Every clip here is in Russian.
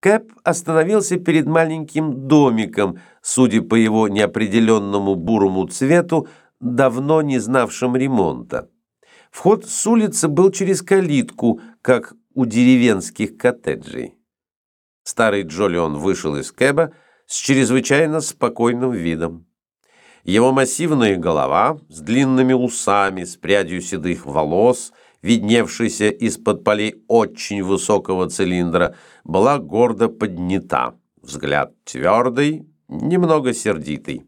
Кэп остановился перед маленьким домиком, судя по его неопределенному бурому цвету, давно не знавшим ремонта. Вход с улицы был через калитку, как у деревенских коттеджей. Старый Джолион вышел из Кэба с чрезвычайно спокойным видом. Его массивная голова с длинными усами, с прядью седых волос – видневшаяся из-под полей очень высокого цилиндра, была гордо поднята. Взгляд твердый, немного сердитый.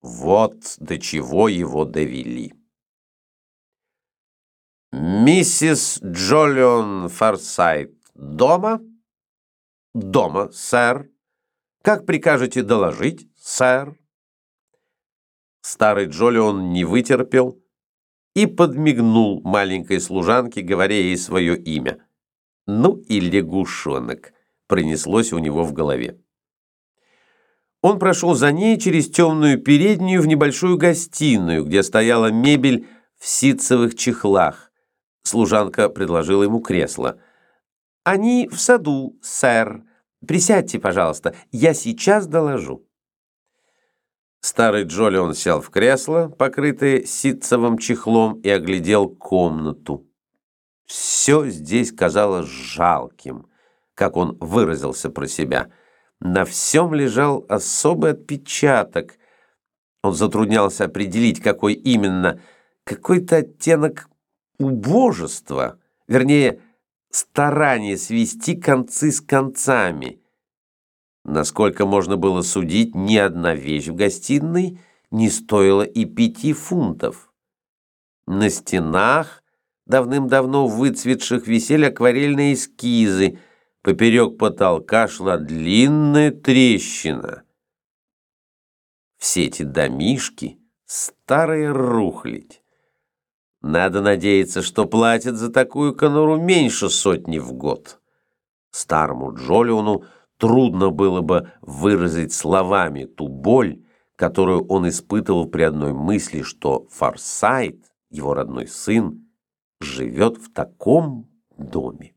Вот до чего его довели. «Миссис Джолион Форсайт дома?» «Дома, сэр. Как прикажете доложить, сэр?» Старый Джолион не вытерпел и подмигнул маленькой служанке, говоря ей свое имя. «Ну и лягушонок!» пронеслось у него в голове. Он прошел за ней через темную переднюю в небольшую гостиную, где стояла мебель в ситцевых чехлах. Служанка предложила ему кресло. «Они в саду, сэр. Присядьте, пожалуйста, я сейчас доложу». Старый Джолион сел в кресло, покрытое ситцевым чехлом, и оглядел комнату. Все здесь казалось жалким, как он выразился про себя. На всем лежал особый отпечаток. Он затруднялся определить, какой именно. Какой-то оттенок убожества, вернее, старание свести концы с концами – Насколько можно было судить, ни одна вещь в гостиной не стоила и пяти фунтов. На стенах, давным-давно выцветших, висели акварельные эскизы, поперек потолка шла длинная трещина. Все эти домишки — старая рухлядь. Надо надеяться, что платят за такую конуру меньше сотни в год. Старому Джолиону — Трудно было бы выразить словами ту боль, которую он испытывал при одной мысли, что Форсайт, его родной сын, живет в таком доме.